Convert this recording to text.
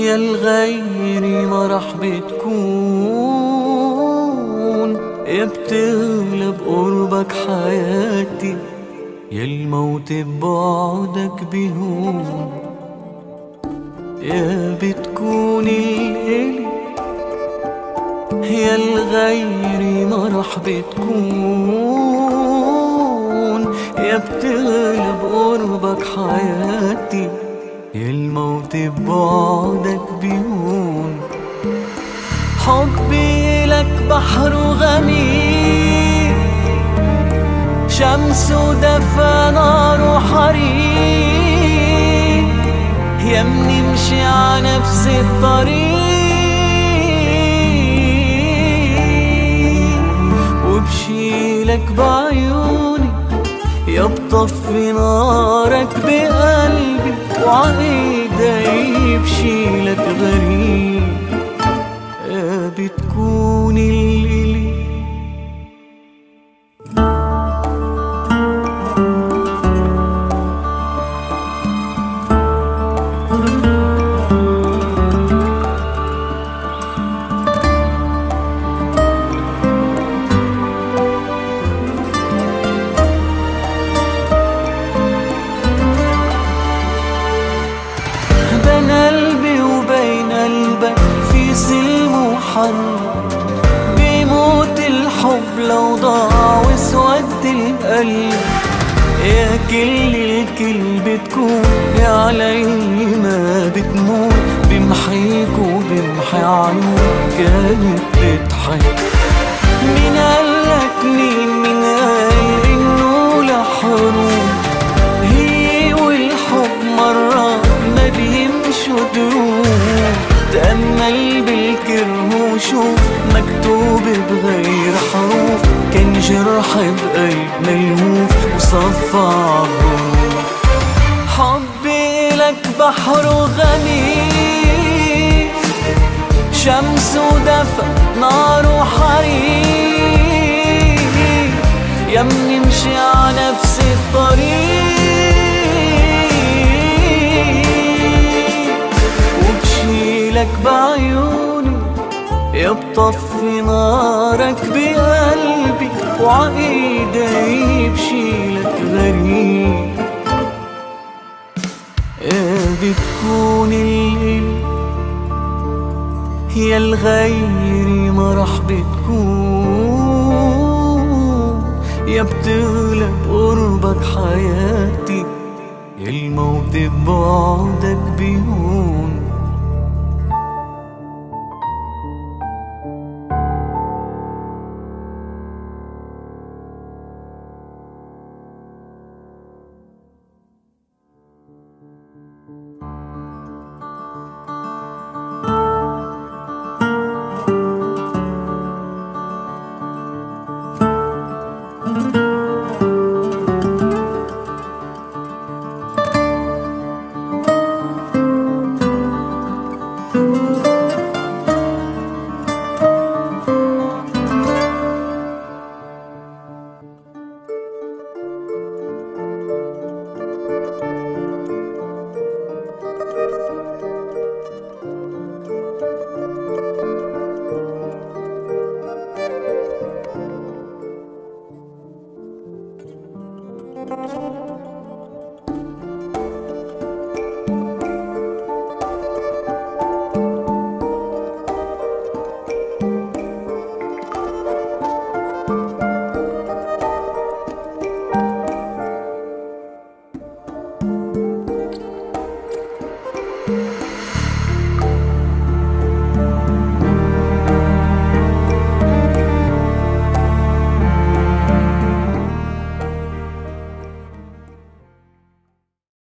يا الغير ما راح بتكون يا بتغلب قربك حياتي يا الموت ببعدك بيهون. يا بتكون الإلي يا الغير ما راح بتكون يا بتغلب قربك حياتي الموت ببعدك بيهون حبي لك بحر غمير شمس ودفى نار وحريق يا بنمشي ع نفس الطريق وبشيلك بعيوني بطفي نارك بقلبي وعايدي بشيلك غريب. يا بتكون بيموت الحب لو ضاع واسود القلب. يا كل الكل بتكون يا علي ما بتموت. بمحيك وبمحي عيون كانت وشوف مكتوب بغير حروف كان جرح بقلب ملهوف وصفى عالغروب حبي لك بحر غميق شمس ودفى نار وحريق. يا بنمشي ع نفس الطريق. وبشيلك بعيوني يا بطفي نارك بقلبي وعايدي بشيلك غريب. يا بتكون الإلي يا الغيري ما راح بتكون. يا بتغلب قربك حياتي يا الموت ببعدك بيهون.